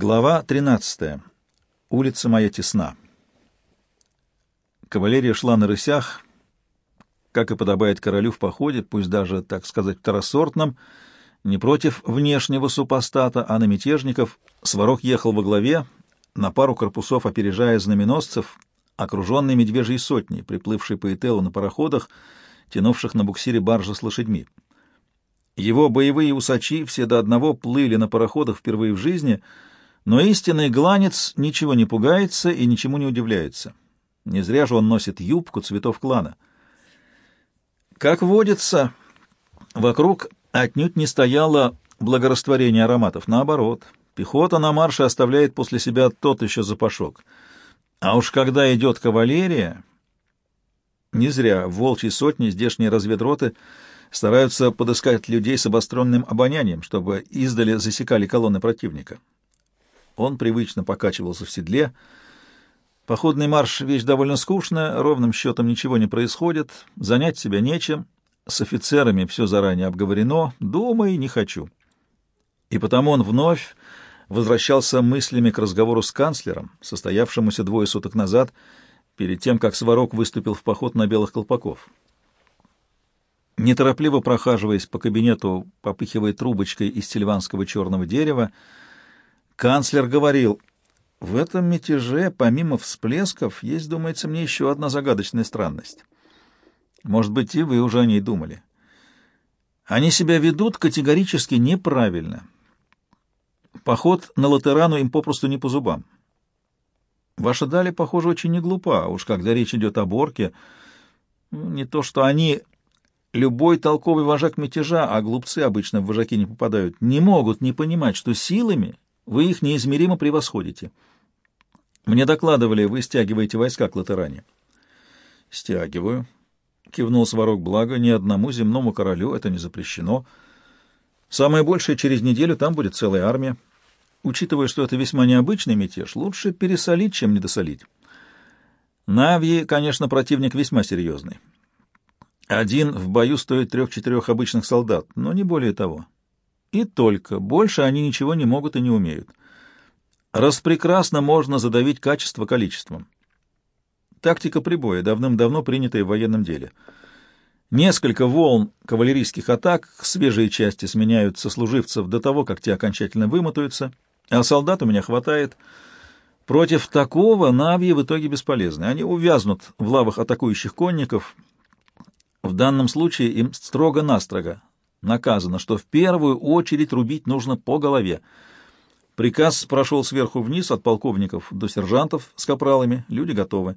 Глава 13. Улица моя тесна. Кавалерия шла на рысях, как и подобает королю в походе, пусть даже, так сказать, второсортном, не против внешнего супостата, а на мятежников. Сварог ехал во главе, на пару корпусов опережая знаменосцев, окруженный медвежьей сотней, приплывшей по Этелу на пароходах, тянувших на буксире баржи с лошадьми. Его боевые усачи все до одного плыли на пароходах впервые в жизни — но истинный гланец ничего не пугается и ничему не удивляется. Не зря же он носит юбку цветов клана. Как водится, вокруг отнюдь не стояло благорастворение ароматов. Наоборот, пехота на марше оставляет после себя тот еще запашок. А уж когда идет кавалерия... Не зря в волчьей сотне здешние разведроты стараются подыскать людей с обостренным обонянием, чтобы издали засекали колонны противника. Он привычно покачивался в седле. Походный марш — вещь довольно скучная, ровным счетом ничего не происходит, занять себя нечем, с офицерами все заранее обговорено, думай, не хочу. И потому он вновь возвращался мыслями к разговору с канцлером, состоявшемуся двое суток назад, перед тем, как Сварог выступил в поход на белых колпаков. Неторопливо прохаживаясь по кабинету, попыхивая трубочкой из сильванского черного дерева, Канцлер говорил, в этом мятеже, помимо всплесков, есть, думается мне, еще одна загадочная странность. Может быть, и вы уже о ней думали. Они себя ведут категорически неправильно. Поход на Латерану им попросту не по зубам. Ваша Дали, похоже, очень не глупа, а уж когда речь идет о Борке. Ну, не то, что они... Любой толковый вожак мятежа, а глупцы обычно в вожаки не попадают, не могут не понимать, что силами вы их неизмеримо превосходите. Мне докладывали, вы стягиваете войска к Латеране. — Стягиваю, — кивнул Сварог, — благо ни одному земному королю это не запрещено. Самое большее через неделю там будет целая армия. Учитывая, что это весьма необычный мятеж, лучше пересолить, чем недосолить. Навьи, конечно, противник весьма серьезный. Один в бою стоит трех-четырех обычных солдат, но не более того. И только. Больше они ничего не могут и не умеют. Распрекрасно можно задавить качество количеством. Тактика прибоя, давным-давно принятая в военном деле. Несколько волн кавалерийских атак, свежие части сменяют сослуживцев до того, как те окончательно вымотаются, а солдат у меня хватает. Против такого навьи в итоге бесполезны. Они увязнут в лавах атакующих конников. В данном случае им строго-настрого наказано, что в первую очередь рубить нужно по голове. Приказ прошел сверху вниз от полковников до сержантов с капралами, люди готовы.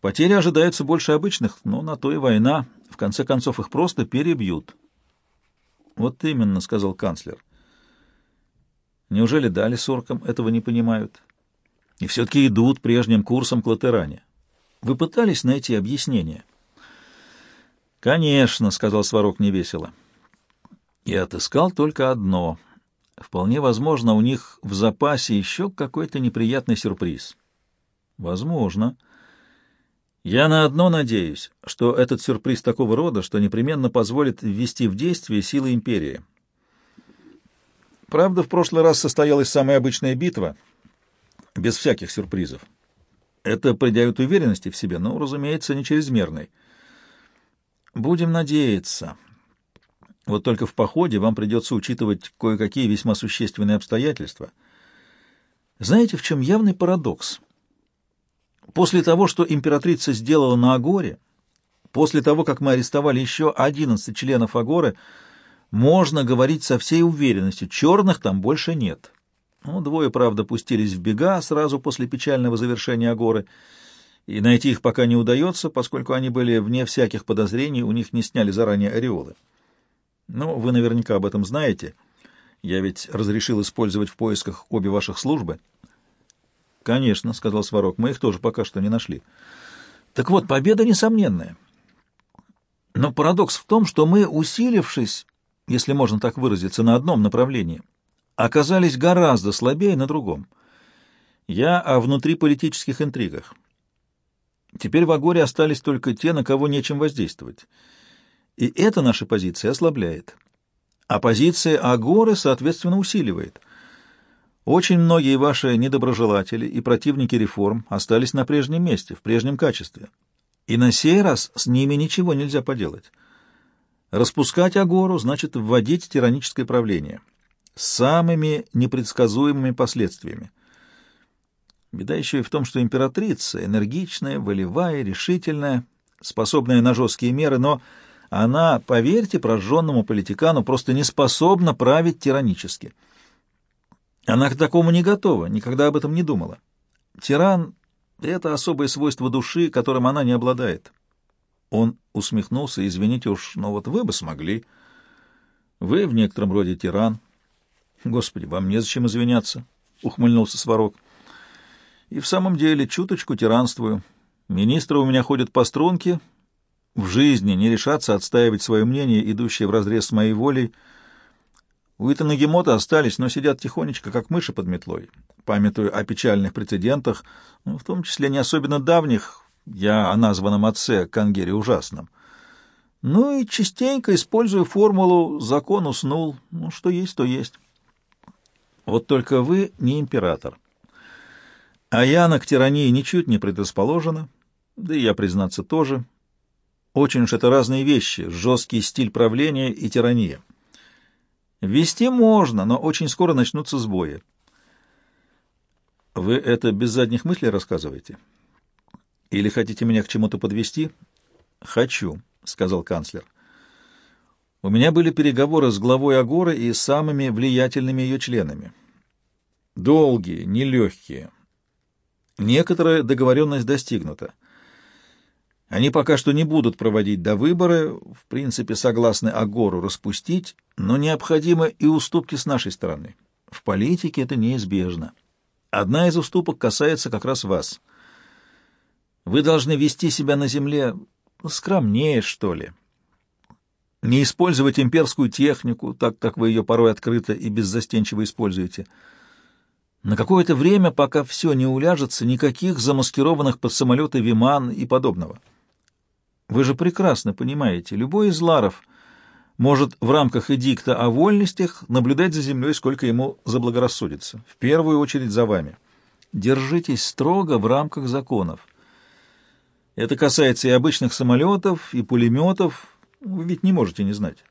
Потери ожидаются больше обычных, но на то и война. В конце концов их просто перебьют. Вот именно, — сказал канцлер. Неужели дали соркам этого не понимают? И все-таки идут прежним курсом к Латеране. Вы пытались найти объяснение? — «Конечно», — сказал Сварог невесело. И отыскал только одно. Вполне возможно, у них в запасе еще какой-то неприятный сюрприз. Возможно. Я на одно надеюсь, что этот сюрприз такого рода, что непременно позволит ввести в действие силы империи. Правда, в прошлый раз состоялась самая обычная битва, без всяких сюрпризов. Это придает уверенности в себе, но, разумеется, не чрезмерной. Будем надеяться. Вот только в походе вам придется учитывать кое-какие весьма существенные обстоятельства. Знаете, в чем явный парадокс? После того, что императрица сделала на Агоре, после того, как мы арестовали еще 11 членов Агоры, можно говорить со всей уверенностью, черных там больше нет. Ну, двое, правда, пустились в бега сразу после печального завершения Агоры — и найти их пока не удается, поскольку они были вне всяких подозрений, у них не сняли заранее ореолы. Но вы наверняка об этом знаете. Я ведь разрешил использовать в поисках обе ваших службы. — Конечно, — сказал Сварог, — мы их тоже пока что не нашли. Так вот, победа несомненная. Но парадокс в том, что мы, усилившись, если можно так выразиться, на одном направлении, оказались гораздо слабее на другом. Я о внутриполитических интригах. Теперь в Агоре остались только те, на кого нечем воздействовать. И это наши позиции ослабляет. А позиция Агоры, соответственно, усиливает. Очень многие ваши недоброжелатели и противники реформ остались на прежнем месте, в прежнем качестве. И на сей раз с ними ничего нельзя поделать. Распускать Агору значит вводить тираническое правление с самыми непредсказуемыми последствиями. Беда еще и в том, что императрица энергичная, волевая, решительная, способная на жесткие меры, но она, поверьте прожженному политикану, просто не способна править тиранически. Она к такому не готова, никогда об этом не думала. Тиран — это особое свойство души, которым она не обладает. Он усмехнулся, извините уж, но вот вы бы смогли. Вы в некотором роде тиран. Господи, вам незачем извиняться, — ухмыльнулся Сварог. И в самом деле чуточку тиранствую. Министры у меня ходят по струнке, в жизни не решатся отстаивать свое мнение, идущее вразрез с моей волей, — у Итана Гемота остались, но сидят тихонечко, как мыши под метлой, памятуя о печальных прецедентах, ну, в том числе не особенно давних, я о названном отце Кангере ужасном. Ну и частенько использую формулу «закон уснул». Ну, что есть, то есть. Вот только вы не император. А Яна к тирании ничуть не предрасположена, да и я, признаться, тоже. Очень уж это разные вещи — жесткий стиль правления и тирания. Вести можно, но очень скоро начнутся сбои. Вы это без задних мыслей рассказываете? Или хотите меня к чему-то подвести? Хочу, сказал канцлер. У меня были переговоры с главой Агоры и самыми влиятельными ее членами. Долгие, нелегкие. Некоторая договоренность достигнута. Они пока что не будут проводить до выборы, в принципе, согласны Агору распустить, но необходимы и уступки с нашей стороны. В политике это неизбежно. Одна из уступок касается как раз вас. Вы должны вести себя на земле скромнее, что ли. Не использовать имперскую технику, так как вы ее порой открыто и беззастенчиво используете. На какое-то время, пока все не уляжется, никаких замаскированных под самолеты Виман и подобного. Вы же прекрасно понимаете, любой из ларов может в рамках эдикта о вольностях наблюдать за землей, сколько ему заблагорассудится. В первую очередь за вами. Держитесь строго в рамках законов. Это касается и обычных самолетов, и пулеметов. Вы ведь не можете не знать.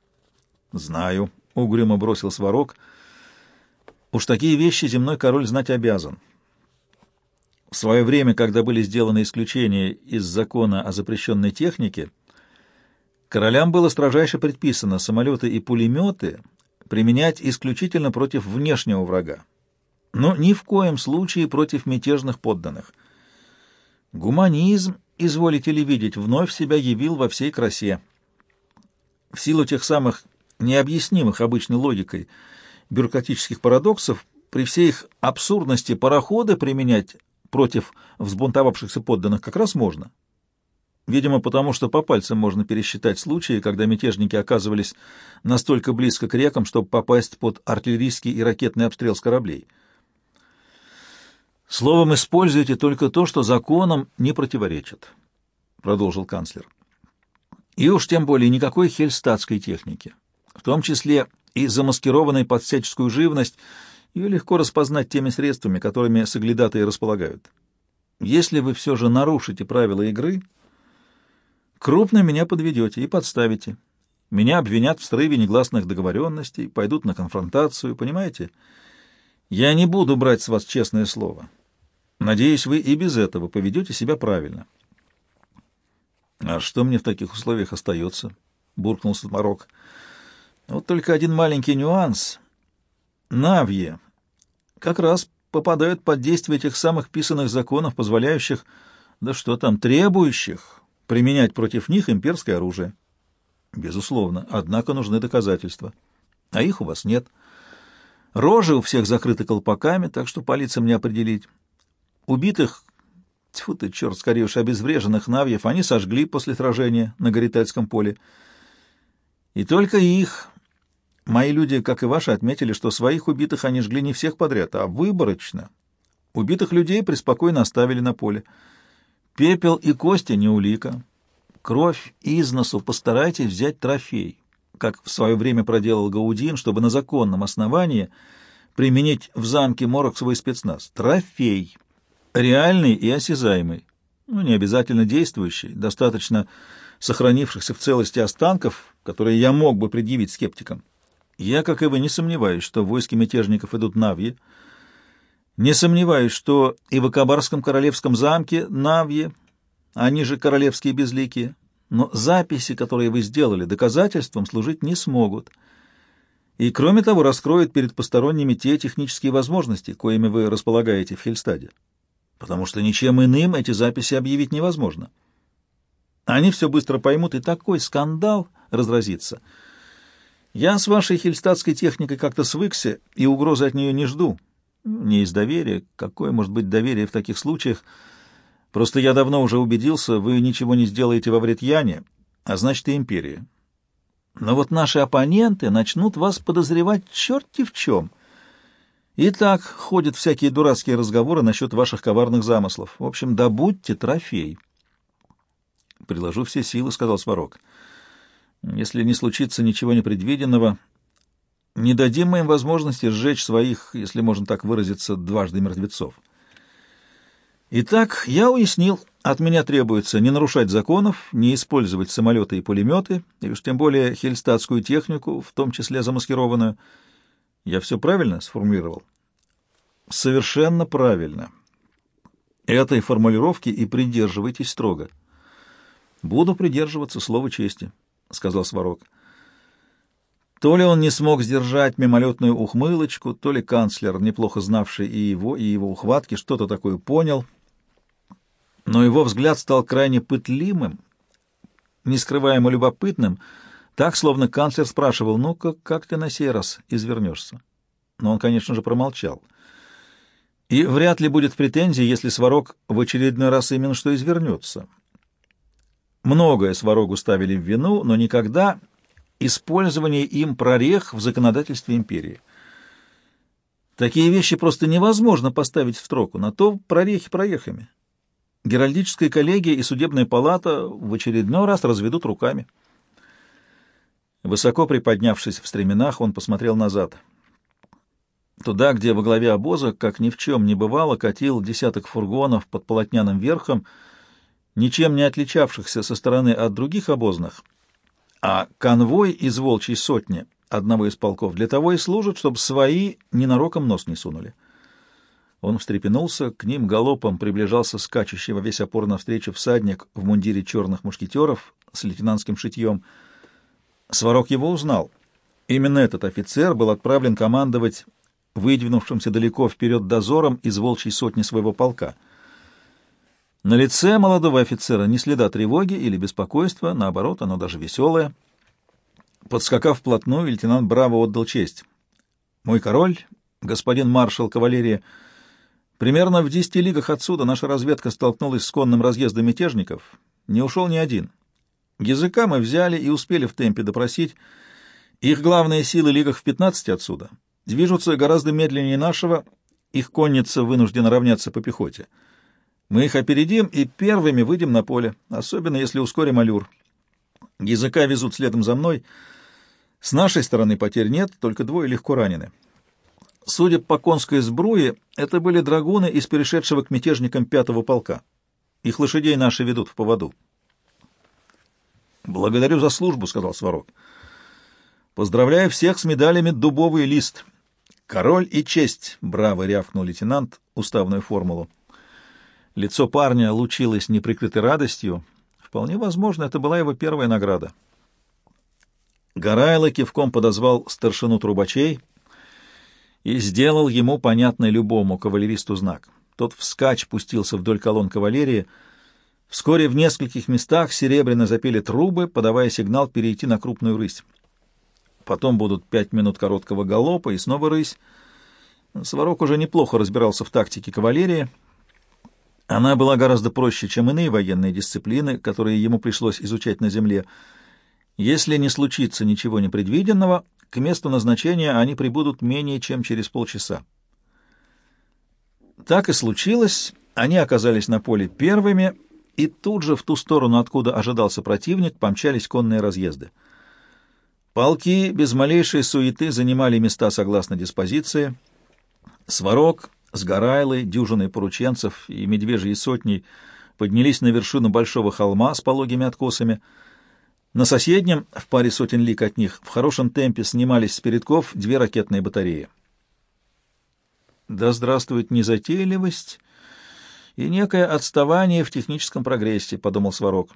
Знаю, — угрюмо бросил Сварог. Уж такие вещи земной король знать обязан. В свое время, когда были сделаны исключения из закона о запрещенной технике, королям было строжайше предписано самолеты и пулеметы применять исключительно против внешнего врага, но ни в коем случае против мятежных подданных. Гуманизм, изволите ли видеть, вновь себя явил во всей красе. В силу тех самых необъяснимых обычной логикой бюрократических парадоксов, при всей их абсурдности пароходы применять против взбунтовавшихся подданных как раз можно. Видимо, потому что по пальцам можно пересчитать случаи, когда мятежники оказывались настолько близко к рекам, чтобы попасть под артиллерийский и ракетный обстрел с кораблей. «Словом, используйте только то, что законам не противоречит», — продолжил канцлер. «И уж тем более никакой хельстатской техники, в том числе и замаскированной под всяческую живность, ее легко распознать теми средствами, которыми соглядатые располагают. Если вы все же нарушите правила игры, крупно меня подведете и подставите. Меня обвинят в срыве негласных договоренностей, пойдут на конфронтацию, понимаете? Я не буду брать с вас честное слово. Надеюсь, вы и без этого поведете себя правильно. — А что мне в таких условиях остается? — буркнул Сатмарок. — Вот только один маленький нюанс. Навье как раз попадают под действие этих самых писанных законов, позволяющих, да что там, требующих применять против них имперское оружие. Безусловно, однако нужны доказательства. А их у вас нет. Рожи у всех закрыты колпаками, так что по лицам не определить. Убитых, тьфу ты, черт, скорее уж обезвреженных навьев, они сожгли после сражения на Горитальском поле. И только их Мои люди, как и ваши, отметили, что своих убитых они жгли не всех подряд, а выборочно. Убитых людей преспокойно оставили на поле. Пепел и кости не улика. Кровь из носу постарайтесь взять трофей, как в свое время проделал Гаудин, чтобы на законном основании применить в замке морок свой спецназ. Трофей. Реальный и осязаемый. Ну, не обязательно действующий, достаточно сохранившихся в целости останков, которые я мог бы предъявить скептикам. Я, как и вы, не сомневаюсь, что войски мятежников идут Навьи. Не сомневаюсь, что и в Акабарском королевском замке Навьи, они же королевские безликие, но записи, которые вы сделали, доказательством служить не смогут. И, кроме того, раскроют перед посторонними те технические возможности, коими вы располагаете в Хельстаде. Потому что ничем иным эти записи объявить невозможно. Они все быстро поймут, и такой скандал разразится — я с вашей хельстатской техникой как-то свыкся, и угрозы от нее не жду. Не из доверия. Какое может быть доверие в таких случаях? Просто я давно уже убедился, вы ничего не сделаете во вред Яне, а значит и империи. Но вот наши оппоненты начнут вас подозревать черти в чем. И так ходят всякие дурацкие разговоры насчет ваших коварных замыслов. В общем, добудьте трофей. — Приложу все силы, — сказал Сварог. — если не случится ничего непредвиденного, не дадим мы им возможности сжечь своих, если можно так выразиться, дважды мертвецов. Итак, я уяснил, от меня требуется не нарушать законов, не использовать самолеты и пулеметы, и уж тем более хельстатскую технику, в том числе замаскированную. Я все правильно сформулировал? Совершенно правильно. Этой формулировки и придерживайтесь строго. Буду придерживаться слова чести. — сказал Сварог. То ли он не смог сдержать мимолетную ухмылочку, то ли канцлер, неплохо знавший и его, и его ухватки, что-то такое понял, но его взгляд стал крайне пытливым, нескрываемо любопытным, так, словно канцлер спрашивал, «Ну-ка, как ты на сей раз извернешься?» Но он, конечно же, промолчал. И вряд ли будет претензий, если Сварог в очередной раз именно что извернется. Многое Сварогу ставили в вину, но никогда использование им прорех в законодательстве империи. Такие вещи просто невозможно поставить в строку, на то прорехи проехами. Геральдическая коллегия и судебная палата в очередной раз разведут руками. Высоко приподнявшись в стременах, он посмотрел назад. Туда, где во главе обоза, как ни в чем не бывало, катил десяток фургонов под полотняным верхом, ничем не отличавшихся со стороны от других обозных, а конвой из волчьей сотни одного из полков для того и служит, чтобы свои ненароком нос не сунули. Он встрепенулся, к ним галопом приближался скачущий во весь опор навстречу всадник в мундире черных мушкетеров с лейтенантским шитьем. Сварог его узнал. Именно этот офицер был отправлен командовать выдвинувшимся далеко вперед дозором из волчьей сотни своего полка — на лице молодого офицера ни следа тревоги или беспокойства, наоборот, оно даже веселое. Подскакав вплотную, лейтенант Браво отдал честь. «Мой король, господин маршал кавалерии, примерно в десяти лигах отсюда наша разведка столкнулась с конным разъездом мятежников. Не ушел ни один. Языка мы взяли и успели в темпе допросить. Их главные силы лигах в пятнадцати отсюда. Движутся гораздо медленнее нашего, их конница вынуждена равняться по пехоте». Мы их опередим и первыми выйдем на поле, особенно если ускорим аллюр. Языка везут следом за мной. С нашей стороны потерь нет, только двое легко ранены. Судя по конской сбруе, это были драгуны из перешедшего к мятежникам пятого полка. Их лошадей наши ведут в поводу. «Благодарю за службу», — сказал Сварог. «Поздравляю всех с медалями «Дубовый лист». «Король и честь», — браво рявкнул лейтенант уставную формулу. Лицо парня лучилось неприкрытой радостью. Вполне возможно, это была его первая награда. Гарайло кивком подозвал старшину трубачей и сделал ему понятный любому кавалеристу знак. Тот вскачь пустился вдоль колонн кавалерии. Вскоре в нескольких местах серебряно запели трубы, подавая сигнал перейти на крупную рысь. Потом будут пять минут короткого галопа и снова рысь. Сварог уже неплохо разбирался в тактике кавалерии — она была гораздо проще, чем иные военные дисциплины, которые ему пришлось изучать на земле. Если не случится ничего непредвиденного, к месту назначения они прибудут менее чем через полчаса. Так и случилось, они оказались на поле первыми, и тут же в ту сторону, откуда ожидался противник, помчались конные разъезды. Полки без малейшей суеты занимали места согласно диспозиции — Сварог с Горайлой, дюжиной порученцев и медвежьей сотней поднялись на вершину большого холма с пологими откосами. На соседнем, в паре сотен лик от них, в хорошем темпе снимались с передков две ракетные батареи. Да здравствует незатейливость и некое отставание в техническом прогрессе, — подумал Сварог.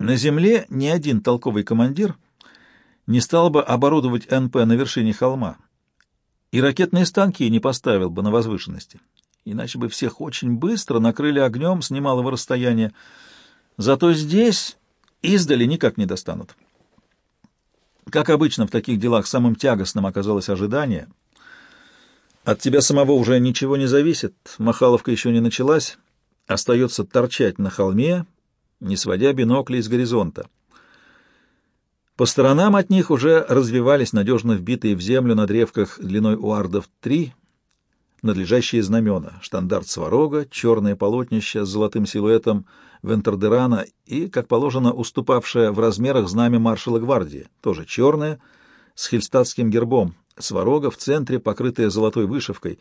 На земле ни один толковый командир не стал бы оборудовать НП на вершине холма, и ракетные станки не поставил бы на возвышенности, иначе бы всех очень быстро накрыли огнем с немалого расстояния. Зато здесь издали никак не достанут. Как обычно в таких делах самым тягостным оказалось ожидание. От тебя самого уже ничего не зависит, Махаловка еще не началась, остается торчать на холме, не сводя бинокля из горизонта. По сторонам от них уже развивались надежно вбитые в землю на древках длиной у ардов три надлежащие знамена, штандарт Сварога, черное полотнище с золотым силуэтом Вентердерана и, как положено, уступавшее в размерах знамя маршала гвардии, тоже черное, с хельстатским гербом, Сварога в центре, покрытая золотой вышивкой,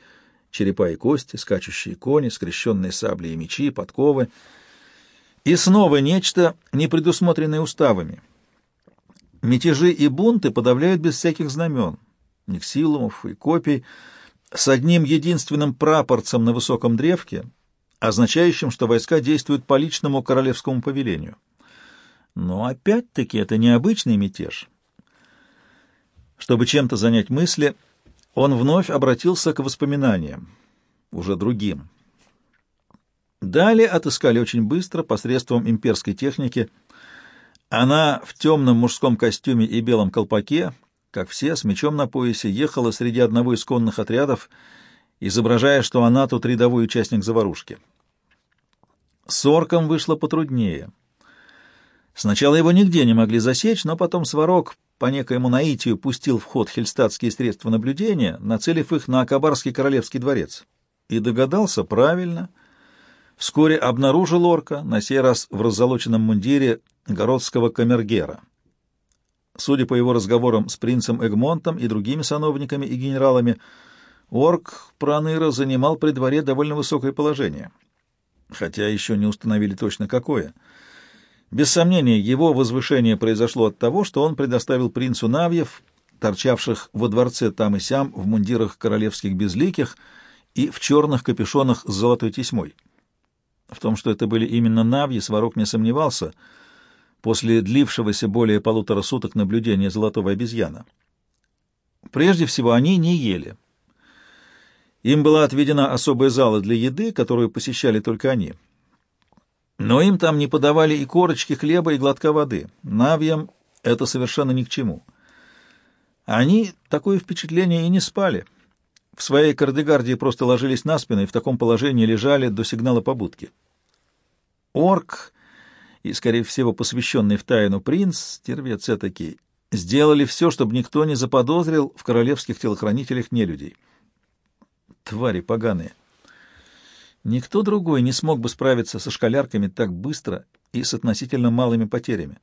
черепа и кости, скачущие кони, скрещенные сабли и мечи, подковы — и снова нечто, не предусмотренное уставами. Мятежи и бунты подавляют без всяких знамен, никсилумов и копий, с одним единственным прапорцем на высоком древке, означающим, что войска действуют по личному королевскому повелению. Но опять-таки это необычный мятеж. Чтобы чем-то занять мысли, он вновь обратился к воспоминаниям, уже другим. Далее отыскали очень быстро посредством имперской техники. Она в темном мужском костюме и белом колпаке, как все, с мечом на поясе, ехала среди одного из конных отрядов, изображая, что она тут рядовой участник заварушки. С орком вышло потруднее. Сначала его нигде не могли засечь, но потом Сварог по некоему наитию пустил в ход хельстатские средства наблюдения, нацелив их на Акабарский королевский дворец. И догадался правильно — вскоре обнаружил орка, на сей раз в раззолоченном мундире городского камергера. Судя по его разговорам с принцем Эгмонтом и другими сановниками и генералами, орк Проныра занимал при дворе довольно высокое положение, хотя еще не установили точно какое. Без сомнения, его возвышение произошло от того, что он предоставил принцу Навьев, торчавших во дворце там и сям в мундирах королевских безликих и в черных капюшонах с золотой тесьмой. В том, что это были именно Навьи, Сварог не сомневался после длившегося более полутора суток наблюдения золотого обезьяна. Прежде всего, они не ели. Им была отведена особая зала для еды, которую посещали только они. Но им там не подавали и корочки хлеба, и глотка воды. Навьям это совершенно ни к чему. Они такое впечатление и не спали — в своей кардегардии просто ложились на спину и в таком положении лежали до сигнала побудки. Орк и, скорее всего, посвященный в тайну принц, тервец этакий, сделали все, чтобы никто не заподозрил в королевских телохранителях нелюдей. Твари поганые! Никто другой не смог бы справиться со шкалярками так быстро и с относительно малыми потерями.